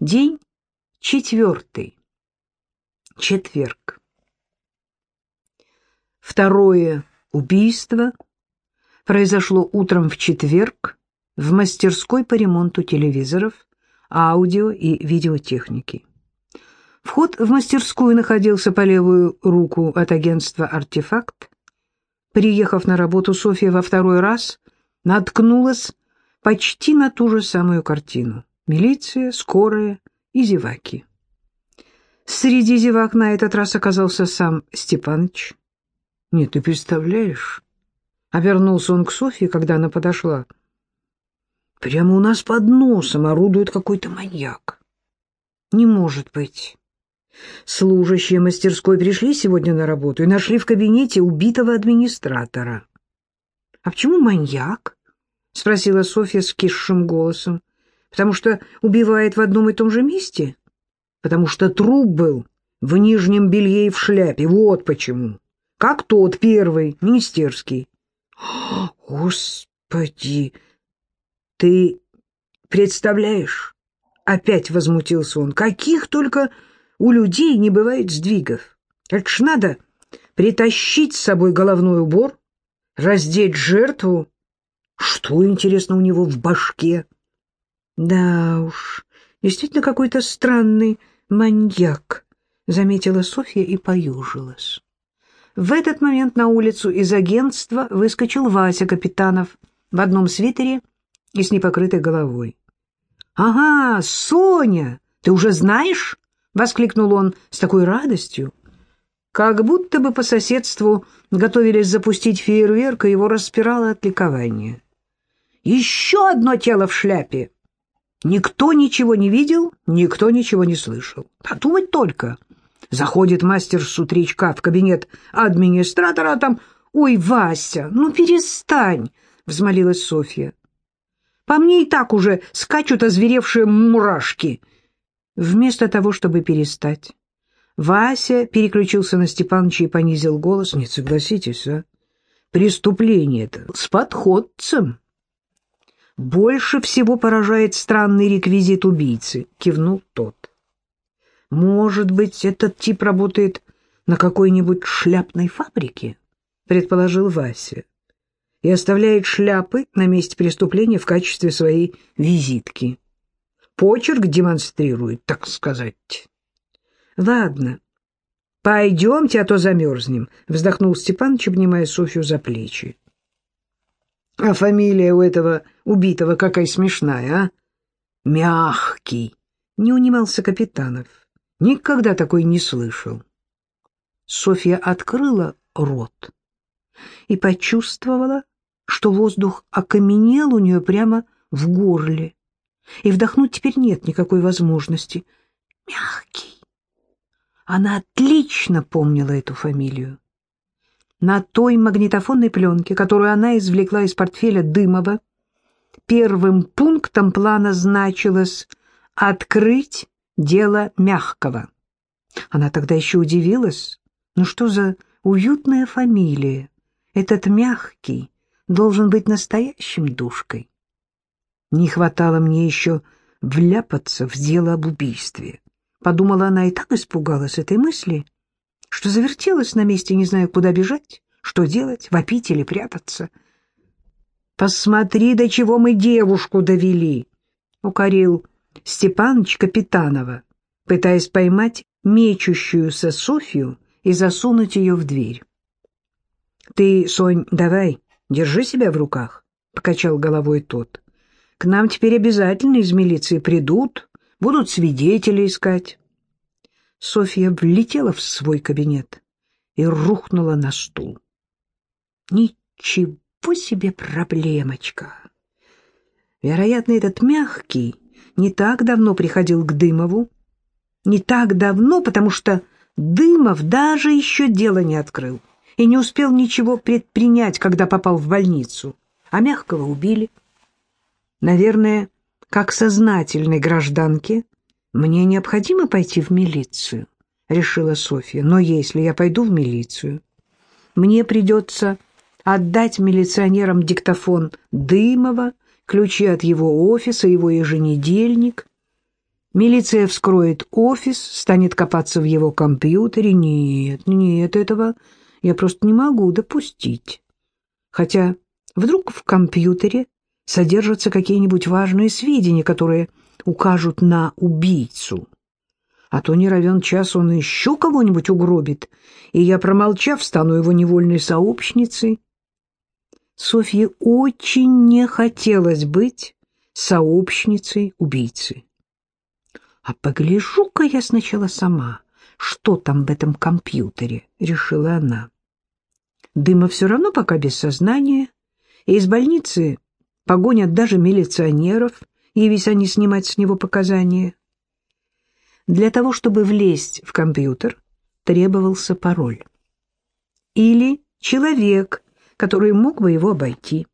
День четвертый. Четверг. Второе убийство произошло утром в четверг в мастерской по ремонту телевизоров, аудио и видеотехники. Вход в мастерскую находился по левую руку от агентства «Артефакт». Приехав на работу, Софья во второй раз наткнулась почти на ту же самую картину. Милиция, скорая и зеваки. Среди зевак на этот раз оказался сам Степаныч. «Нет, ты представляешь?» Обернулся он к Софье, когда она подошла. «Прямо у нас под носом орудует какой-то маньяк». «Не может быть». Служащие мастерской пришли сегодня на работу и нашли в кабинете убитого администратора. «А почему маньяк?» — спросила Софья с кисшим голосом. «Потому что убивает в одном и том же месте? Потому что труп был в нижнем белье и в шляпе. Вот почему. Как тот первый, министерский». «Господи! Ты представляешь?» Опять возмутился он. «Каких только у людей не бывает сдвигов. Это ж надо притащить с собой головной убор, раздеть жертву что, интересно, у него в башке? Да уж, действительно какой-то странный маньяк, заметила Софья и поюжилась. В этот момент на улицу из агентства выскочил Вася Капитанов в одном свитере и с непокрытой головой. «Ага, Соня, ты уже знаешь?» — воскликнул он с такой радостью, как будто бы по соседству готовились запустить фейерверк, и его распирало от ликования. Еще одно тело в шляпе. Никто ничего не видел, никто ничего не слышал. Подумать только. Заходит мастер с утречка в кабинет администратора, а там «Ой, Вася, ну перестань!» — взмолилась Софья. «По мне и так уже скачут озверевшие мурашки». Вместо того, чтобы перестать, Вася переключился на Степановича и понизил голос. «Нет, согласитесь, а? Преступление это с подходцем». «Больше всего поражает странный реквизит убийцы», — кивнул тот. «Может быть, этот тип работает на какой-нибудь шляпной фабрике?» — предположил Вася. «И оставляет шляпы на месте преступления в качестве своей визитки. Почерк демонстрирует, так сказать». «Ладно, пойдемте, а то замерзнем», — вздохнул Степаныч, обнимая Софью за плечи. А фамилия у этого убитого какая смешная, а? Мягкий. Не унимался Капитанов. Никогда такой не слышал. Софья открыла рот и почувствовала, что воздух окаменел у нее прямо в горле, и вдохнуть теперь нет никакой возможности. Мягкий. Она отлично помнила эту фамилию на той магнитофонной пленке, которую она извлекла из портфеля Дымова, первым пунктом плана значилось «открыть дело мягкого». Она тогда еще удивилась, ну что за уютная фамилия, этот мягкий должен быть настоящим душкой. Не хватало мне еще вляпаться в дело об убийстве. Подумала она и так испугалась этой мысли — что завертелась на месте, не знаю, куда бежать, что делать, вопить или прятаться. «Посмотри, до чего мы девушку довели!» — укорил Степаныч Капитанова, пытаясь поймать мечущуюся Софью и засунуть ее в дверь. «Ты, Сонь, давай, держи себя в руках», — покачал головой тот. «К нам теперь обязательно из милиции придут, будут свидетелей искать». Софья влетела в свой кабинет и рухнула на стул. Ничего себе проблемочка! Вероятно, этот мягкий не так давно приходил к Дымову. Не так давно, потому что Дымов даже еще дело не открыл и не успел ничего предпринять, когда попал в больницу, а мягкого убили. Наверное, как сознательной гражданке «Мне необходимо пойти в милицию», — решила Софья. «Но если я пойду в милицию, мне придется отдать милиционерам диктофон Дымова, ключи от его офиса, его еженедельник. Милиция вскроет офис, станет копаться в его компьютере. Нет, нет, этого я просто не могу допустить. Хотя вдруг в компьютере содержатся какие-нибудь важные сведения, которые укажут на убийцу. А то не равен час он еще кого-нибудь угробит, и я, промолчав, стану его невольной сообщницей. Софье очень не хотелось быть сообщницей убийцы. А погляжу-ка я сначала сама, что там в этом компьютере, решила она. Дыма все равно пока без сознания, и из больницы погонят даже милиционеров, явись они снимать с него показания. Для того, чтобы влезть в компьютер, требовался пароль. Или человек, который мог бы его обойти.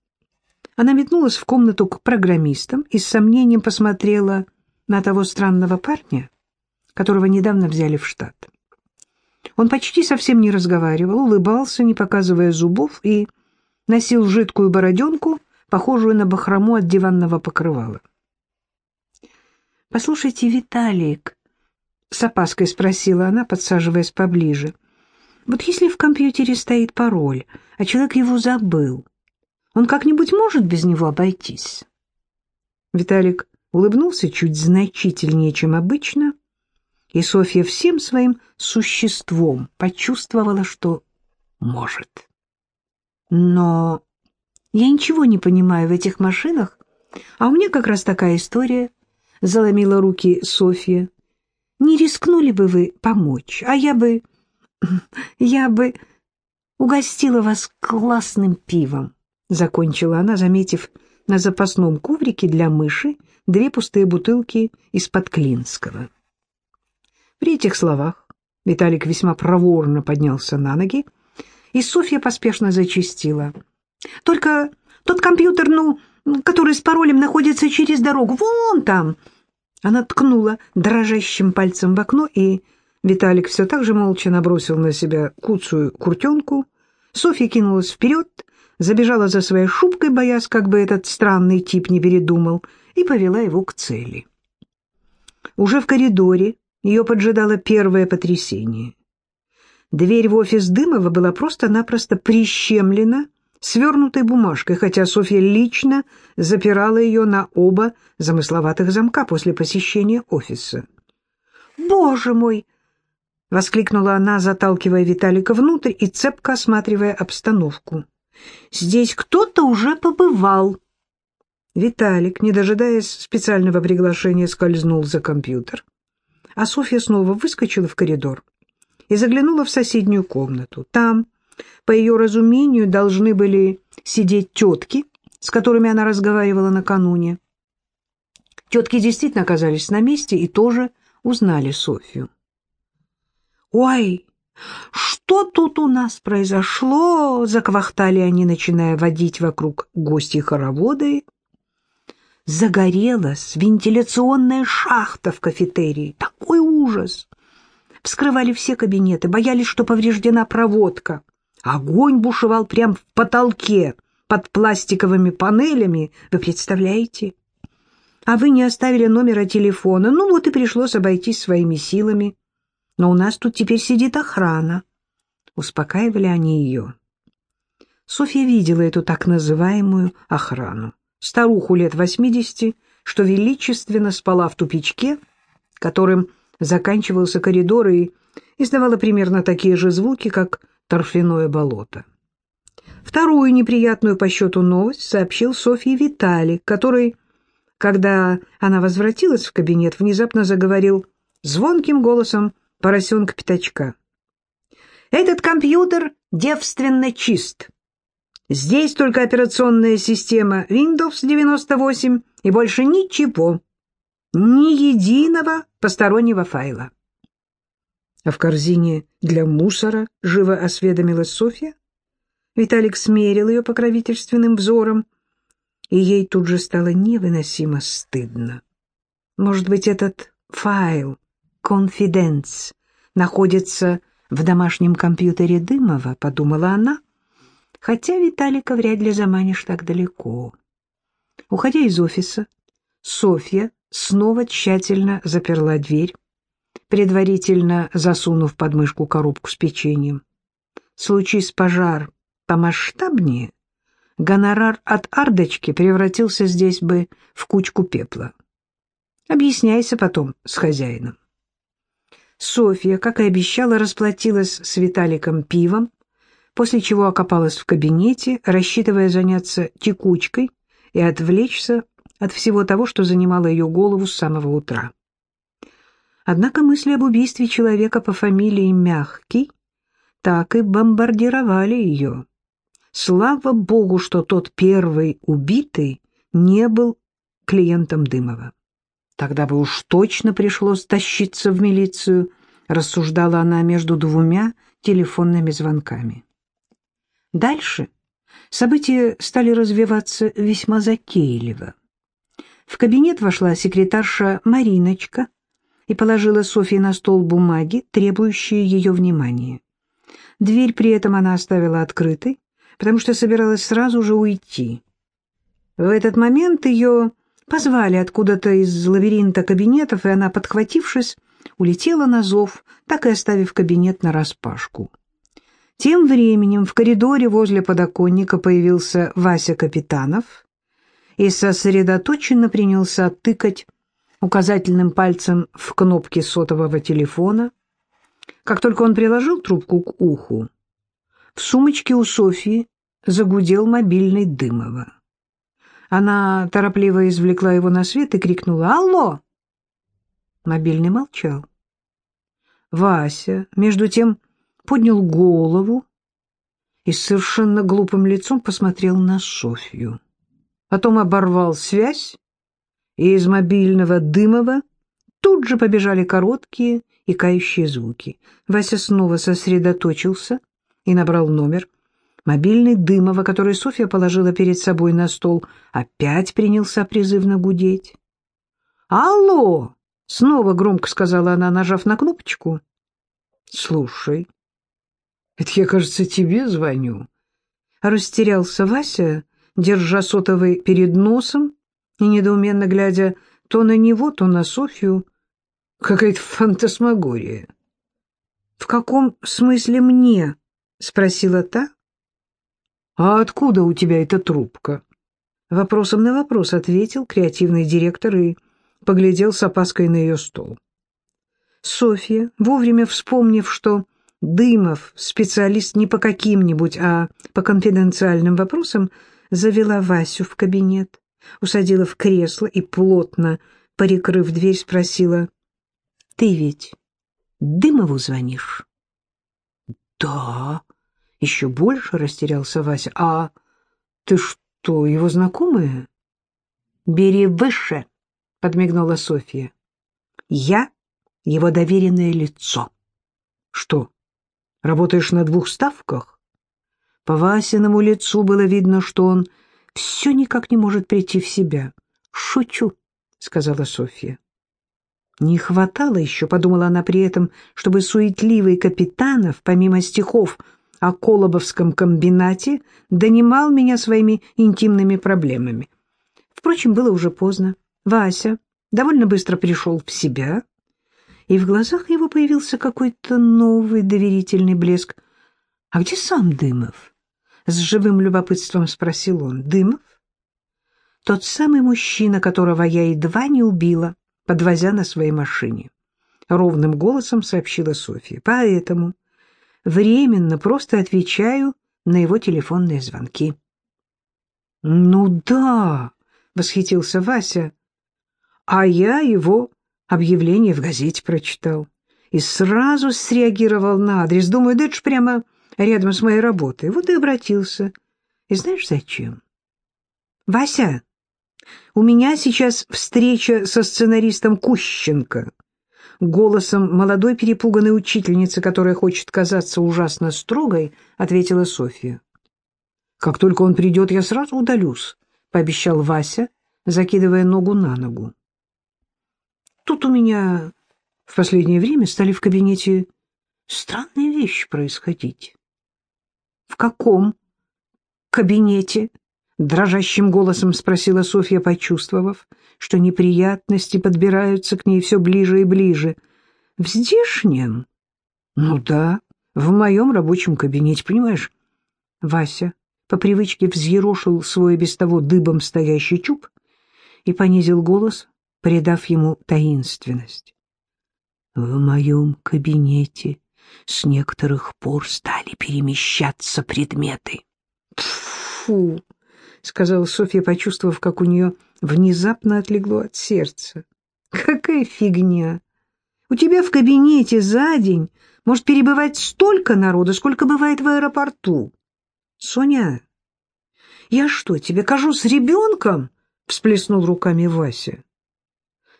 Она метнулась в комнату к программистам и с сомнением посмотрела на того странного парня, которого недавно взяли в штат. Он почти совсем не разговаривал, улыбался, не показывая зубов, и носил жидкую бороденку, похожую на бахрому от диванного покрывала. «Послушайте, Виталик», — с опаской спросила она, подсаживаясь поближе, «вот если в компьютере стоит пароль, а человек его забыл, он как-нибудь может без него обойтись?» Виталик улыбнулся чуть значительнее, чем обычно, и Софья всем своим существом почувствовала, что может. «Но я ничего не понимаю в этих машинах, а у меня как раз такая история», — заломила руки Софья. «Не рискнули бы вы помочь, а я бы... я бы угостила вас классным пивом», — закончила она, заметив на запасном коврике для мыши две пустые бутылки из-под Клинского. При этих словах Виталик весьма проворно поднялся на ноги, и Софья поспешно зачистила. «Только тот компьютер, ну, который с паролем находится через дорогу, вон там!» Она ткнула дрожащим пальцем в окно, и Виталик все так же молча набросил на себя куцую куртенку. Софья кинулась вперед, забежала за своей шубкой, боясь, как бы этот странный тип не передумал, и повела его к цели. Уже в коридоре ее поджидало первое потрясение. Дверь в офис Дымова была просто-напросто прищемлена свернутой бумажкой, хотя Софья лично запирала ее на оба замысловатых замка после посещения офиса. «Боже мой!» — воскликнула она, заталкивая Виталика внутрь и цепко осматривая обстановку. Здесь кто-то уже побывал. Виталик, не дожидаясь специального приглашения, скользнул за компьютер, а Софья снова выскочила в коридор и заглянула в соседнюю комнату. Там, по ее разумению, должны были сидеть тетки, с которыми она разговаривала накануне. Тетки действительно оказались на месте и тоже узнали Софью. «Ой, «Что тут у нас произошло?» — заквахтали они, начиная водить вокруг гостей хороводы. Загорелась вентиляционная шахта в кафетерии. Такой ужас! Вскрывали все кабинеты, боялись, что повреждена проводка. Огонь бушевал прямо в потолке, под пластиковыми панелями. Вы представляете? А вы не оставили номера телефона. Ну вот и пришлось обойтись своими силами но у нас тут теперь сидит охрана. Успокаивали они ее. Софья видела эту так называемую охрану. Старуху лет восьмидесяти, что величественно спала в тупичке, которым заканчивался коридор и издавала примерно такие же звуки, как торфяное болото. Вторую неприятную по счету новость сообщил Софье Виталик, который, когда она возвратилась в кабинет, внезапно заговорил звонким голосом поросенка-пятачка. Этот компьютер девственно чист. Здесь только операционная система Windows 98 и больше ничего. Ни единого постороннего файла. А в корзине для мусора живо осведомилась Софья. Виталик смерил ее покровительственным взором, и ей тут же стало невыносимо стыдно. Может быть, этот файл «Конфиденс» находится в домашнем компьютере Дымова, подумала она, хотя Виталика вряд ли заманишь так далеко. Уходя из офиса, Софья снова тщательно заперла дверь, предварительно засунув под мышку коробку с печеньем. Случись пожар помасштабнее, гонорар от Ардочки превратился здесь бы в кучку пепла. Объясняйся потом с хозяином. Софья, как и обещала, расплатилась с Виталиком пивом, после чего окопалась в кабинете, рассчитывая заняться текучкой и отвлечься от всего того, что занимало ее голову с самого утра. Однако мысли об убийстве человека по фамилии Мягкий так и бомбардировали ее. Слава богу, что тот первый убитый не был клиентом Дымова. Тогда бы уж точно пришлось тащиться в милицию, рассуждала она между двумя телефонными звонками. Дальше события стали развиваться весьма затейливо. В кабинет вошла секретарша Мариночка и положила Софье на стол бумаги, требующие ее внимания. Дверь при этом она оставила открытой, потому что собиралась сразу же уйти. В этот момент ее позвали откуда-то из лабиринта кабинетов, и она, подхватившись, улетела на зов, так и оставив кабинет нараспашку. Тем временем в коридоре возле подоконника появился Вася Капитанов и сосредоточенно принялся тыкать указательным пальцем в кнопки сотового телефона. Как только он приложил трубку к уху, в сумочке у Софьи загудел мобильный Дымова. Она торопливо извлекла его на свет и крикнула «Алло!». Мобильный молчал. Вася, между тем, поднял голову и с совершенно глупым лицом посмотрел на Софью. Потом оборвал связь, и из мобильного Дымова тут же побежали короткие и кающие звуки. Вася снова сосредоточился и набрал номер. Мобильный Дымова, который Софья положила перед собой на стол, опять принялся призывно гудеть. «Алло!» — снова громко сказала она, нажав на кнопочку. «Слушай, это я, кажется, тебе звоню». Растерялся Вася, держа сотовый перед носом и недоуменно глядя то на него, то на Софью. Какая-то фантасмагория. «В каком смысле мне?» — спросила та. «А откуда у тебя эта трубка?» Вопросом на вопрос ответил креативный директор и поглядел с опаской на ее стол. Софья, вовремя вспомнив, что Дымов специалист не по каким-нибудь, а по конфиденциальным вопросам, завела Васю в кабинет, усадила в кресло и, плотно перекрыв дверь, спросила, «Ты ведь Дымову звонишь?» «Да», — еще больше растерялся Вася. «А ты что, его знакомая?» «Бери выше», — подмигнула Софья. «Я его доверенное лицо». «Что, работаешь на двух ставках?» По Васиному лицу было видно, что он все никак не может прийти в себя. «Шучу», — сказала Софья. Не хватало еще, подумала она при этом, чтобы суетливый Капитанов, помимо стихов о Колобовском комбинате, донимал меня своими интимными проблемами. Впрочем, было уже поздно. Вася довольно быстро пришел в себя, и в глазах его появился какой-то новый доверительный блеск. «А где сам Дымов?» — с живым любопытством спросил он. «Дымов?» «Тот самый мужчина, которого я едва не убила, подвозя на своей машине», — ровным голосом сообщила Софья. «Поэтому временно просто отвечаю на его телефонные звонки». «Ну да», — восхитился Вася, — «а я его объявление в газете прочитал и сразу среагировал на адрес. Думаю, да это ж прямо рядом с моей работой. Вот и обратился. И знаешь зачем? Вася, у меня сейчас встреча со сценаристом Кущенко. Голосом молодой перепуганной учительницы, которая хочет казаться ужасно строгой, ответила Софья. «Как только он придет, я сразу удалюсь», — пообещал Вася, закидывая ногу на ногу. Тут у меня в последнее время стали в кабинете странные вещи происходить. — В каком кабинете? — дрожащим голосом спросила Софья, почувствовав, что неприятности подбираются к ней все ближе и ближе. «В здешнем?» «Ну да, в моем рабочем кабинете, понимаешь?» Вася по привычке взъерошил свой без того дыбом стоящий чуб и понизил голос, придав ему таинственность. «В моем кабинете с некоторых пор стали перемещаться предметы». «Фу!» — сказала Софья, почувствовав, как у нее внезапно отлегло от сердца. «Какая фигня! У тебя в кабинете за день может перебывать столько народу, сколько бывает в аэропорту. Соня, я что, тебе кажусь ребенком?» — всплеснул руками Вася.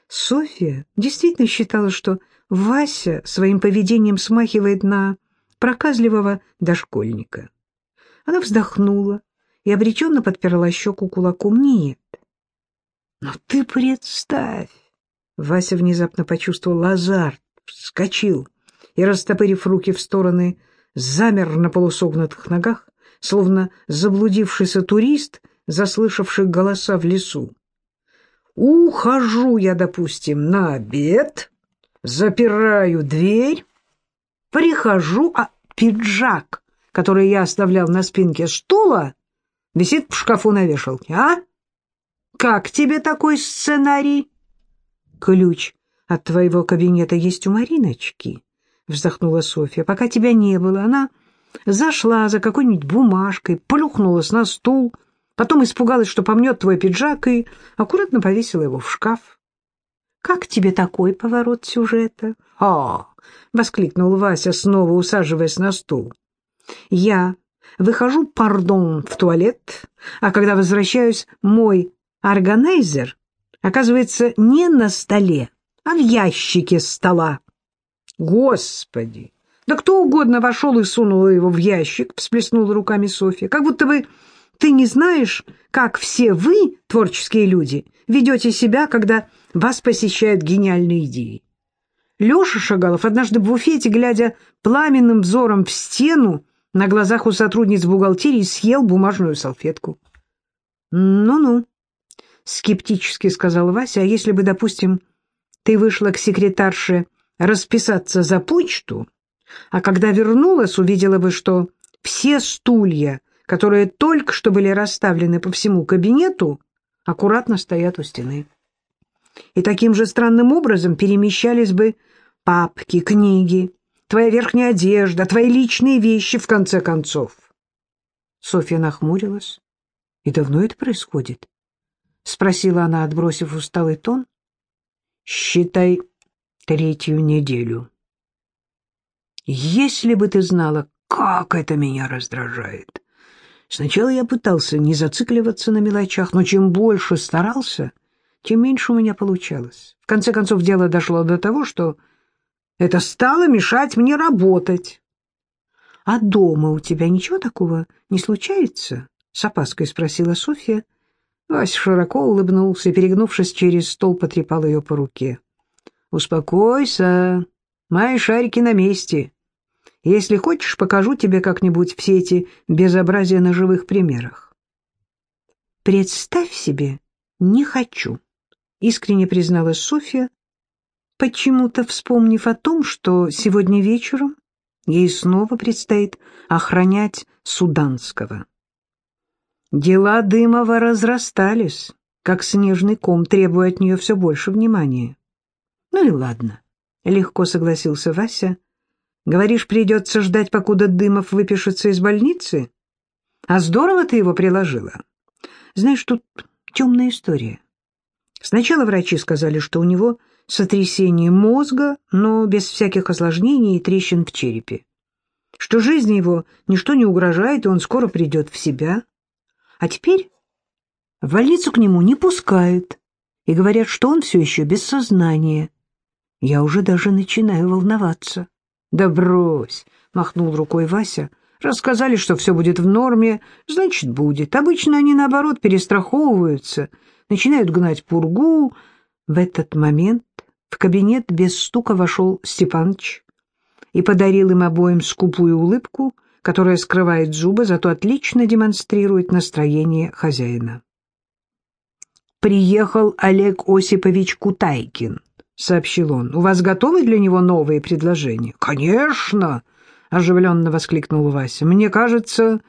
Софья действительно считала, что Вася своим поведением смахивает на проказливого дошкольника. Она вздохнула, и обреченно подперла щеку кулаком. «Нет». «Но ты представь!» Вася внезапно почувствовал азарт, вскочил и, растопырив руки в стороны, замер на полусогнутых ногах, словно заблудившийся турист, заслышавший голоса в лесу. «Ухожу я, допустим, на обед, запираю дверь, прихожу, а пиджак, который я оставлял на спинке стула, Висит в шкафу на вешалке, а? Как тебе такой сценарий? Ключ от твоего кабинета есть у Мариночки, вздохнула Софья. Пока тебя не было, она зашла за какой-нибудь бумажкой, плюхнулась на стул, потом испугалась, что помнет твой пиджак, и аккуратно повесила его в шкаф. «Как тебе такой поворот сюжета?» «А!» — воскликнул Вася, снова усаживаясь на стул. «Я Выхожу, пардон, в туалет, а когда возвращаюсь, мой органайзер оказывается не на столе, а в ящике стола. Господи! Да кто угодно вошел и сунул его в ящик, всплеснула руками Софья. Как будто бы ты не знаешь, как все вы, творческие люди, ведете себя, когда вас посещают гениальные идеи. Леша Шагалов однажды в буфете, глядя пламенным взором в стену, на глазах у сотрудниц бухгалтерии съел бумажную салфетку. «Ну-ну», — скептически сказал Вася, «а если бы, допустим, ты вышла к секретарше расписаться за почту, а когда вернулась, увидела бы, что все стулья, которые только что были расставлены по всему кабинету, аккуратно стоят у стены. И таким же странным образом перемещались бы папки, книги, твоя верхняя одежда, твои личные вещи, в конце концов. Софья нахмурилась. И давно это происходит? Спросила она, отбросив усталый тон. Считай третью неделю. Если бы ты знала, как это меня раздражает. Сначала я пытался не зацикливаться на мелочах, но чем больше старался, тем меньше у меня получалось. В конце концов, дело дошло до того, что это стало мешать мне работать. — А дома у тебя ничего такого не случается? — с опаской спросила Софья. Вася широко улыбнулся и, перегнувшись через стол, потрепал ее по руке. — Успокойся, мои шарики на месте. Если хочешь, покажу тебе как-нибудь все эти безобразия на живых примерах. — Представь себе, не хочу, — искренне призналась Софья, почему-то вспомнив о том, что сегодня вечером ей снова предстоит охранять Суданского. Дела Дымова разрастались, как снежный ком, требуя от нее все больше внимания. Ну и ладно, легко согласился Вася. Говоришь, придется ждать, покуда Дымов выпишется из больницы? А здорово ты его приложила. Знаешь, тут темная история. Сначала врачи сказали, что у него сотрясение мозга, но без всяких осложнений и трещин в черепе. Что жизни его ничто не угрожает, и он скоро придет в себя. А теперь в больницу к нему не пускают, и говорят, что он все еще без сознания. Я уже даже начинаю волноваться. «Да брось!» — махнул рукой Вася. «Рассказали, что все будет в норме, значит, будет. Обычно они, наоборот, перестраховываются, начинают гнать пургу. В этот момент в кабинет без стука вошел Степаныч и подарил им обоим скупую улыбку, которая скрывает зубы, зато отлично демонстрирует настроение хозяина. «Приехал Олег Осипович Кутайкин», — сообщил он. «У вас готовы для него новые предложения?» «Конечно!» — оживленно воскликнул Вася. «Мне кажется,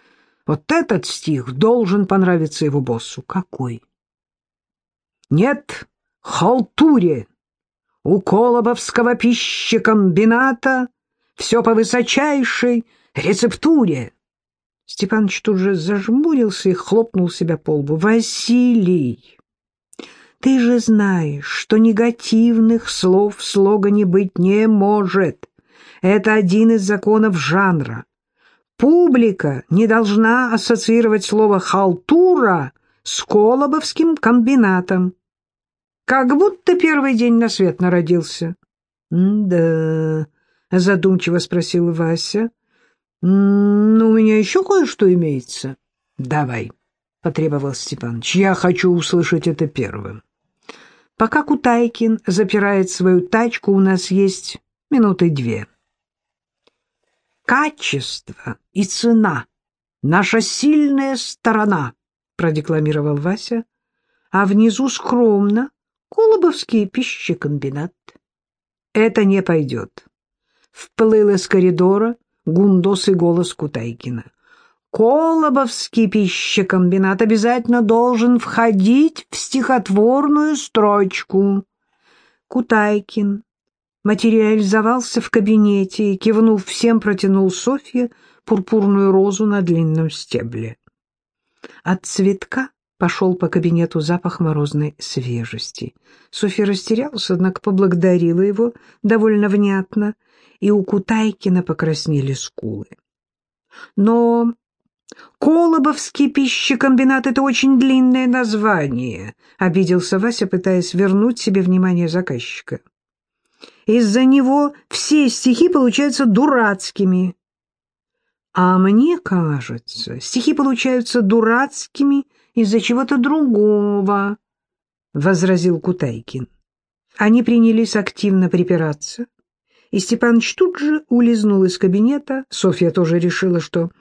вот этот стих должен понравиться его боссу». «Какой?» «Нет, халтуре! У Колобовского пищекомбината все по высочайшей рецептуре!» Степаныч тут же зажмурился и хлопнул себя по лбу. «Василий, ты же знаешь, что негативных слов в слогане быть не может. Это один из законов жанра. Публика не должна ассоциировать слово «халтура» с Колобовским комбинатом. Как будто первый день на свет народился. — Да, — задумчиво спросил Вася. — Ну, у меня еще кое-что имеется. — Давай, — потребовал Степаныч. — Я хочу услышать это первым. Пока Кутайкин запирает свою тачку, у нас есть минуты две. «Качество и цена — наша сильная сторона», — продекламировал Вася, а внизу скромно Колобовский пищекомбинат. «Это не пойдет», — вплыл из коридора гундосый голос Кутайкина. «Колобовский пищекомбинат обязательно должен входить в стихотворную строчку». Кутайкин материализовался в кабинете и, кивнув всем, протянул Софье пурпурную розу на длинном стебле. От цветка пошел по кабинету запах морозной свежести. Софья растерялась, однако поблагодарила его довольно внятно, и у Кутайкина покраснели скулы. Но «Колобовский пищекомбинат — это очень длинное название», — обиделся Вася, пытаясь вернуть себе внимание заказчика. Из-за него все стихи получаются дурацкими. А мне кажется, стихи получаются дурацкими из-за чего-то другого, — возразил Кутайкин. Они принялись активно припираться, и Степаныч тут же улизнул из кабинета. Софья тоже решила, что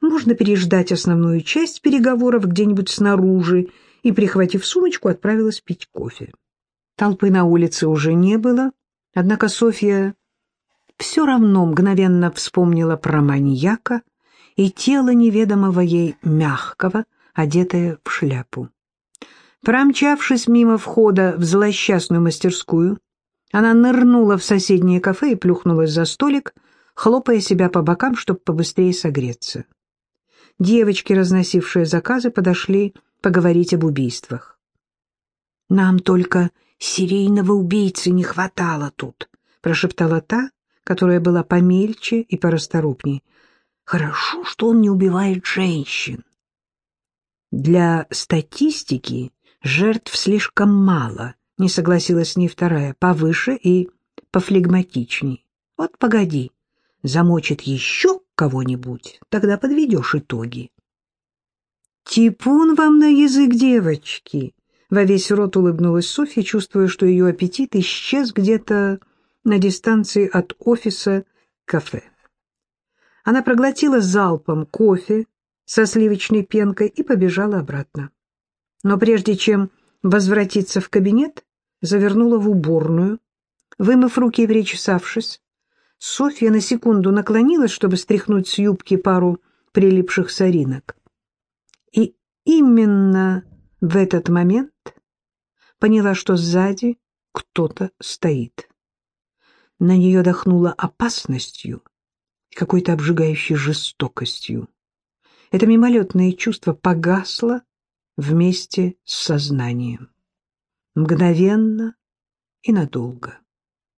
можно переждать основную часть переговоров где-нибудь снаружи, и, прихватив сумочку, отправилась пить кофе. Толпы на улице уже не было, Однако Софья все равно мгновенно вспомнила про маньяка и тело неведомого ей мягкого, одетое в шляпу. Промчавшись мимо входа в злосчастную мастерскую, она нырнула в соседнее кафе и плюхнулась за столик, хлопая себя по бокам, чтобы побыстрее согреться. Девочки, разносившие заказы, подошли поговорить об убийствах. «Нам только серийного убийцы не хватало тут», — прошептала та, которая была помельче и порасторопней. «Хорошо, что он не убивает женщин». «Для статистики жертв слишком мало», — не согласилась с ней вторая, повыше и пофлегматичней. «Вот погоди, замочит еще кого-нибудь, тогда подведешь итоги». «Типун вам на язык, девочки!» Во весь рот улыбнулась Софья, чувствуя, что ее аппетит исчез где-то на дистанции от офиса кафе. Она проглотила залпом кофе со сливочной пенкой и побежала обратно. Но прежде чем возвратиться в кабинет, завернула в уборную. Вымыв руки и причесавшись, Софья на секунду наклонилась, чтобы стряхнуть с юбки пару прилипших соринок. И именно в этот момент поняла, что сзади кто-то стоит. На нее дохнуло опасностью и какой-то обжигающей жестокостью. Это мимолетное чувство погасло вместе с сознанием. Мгновенно и надолго.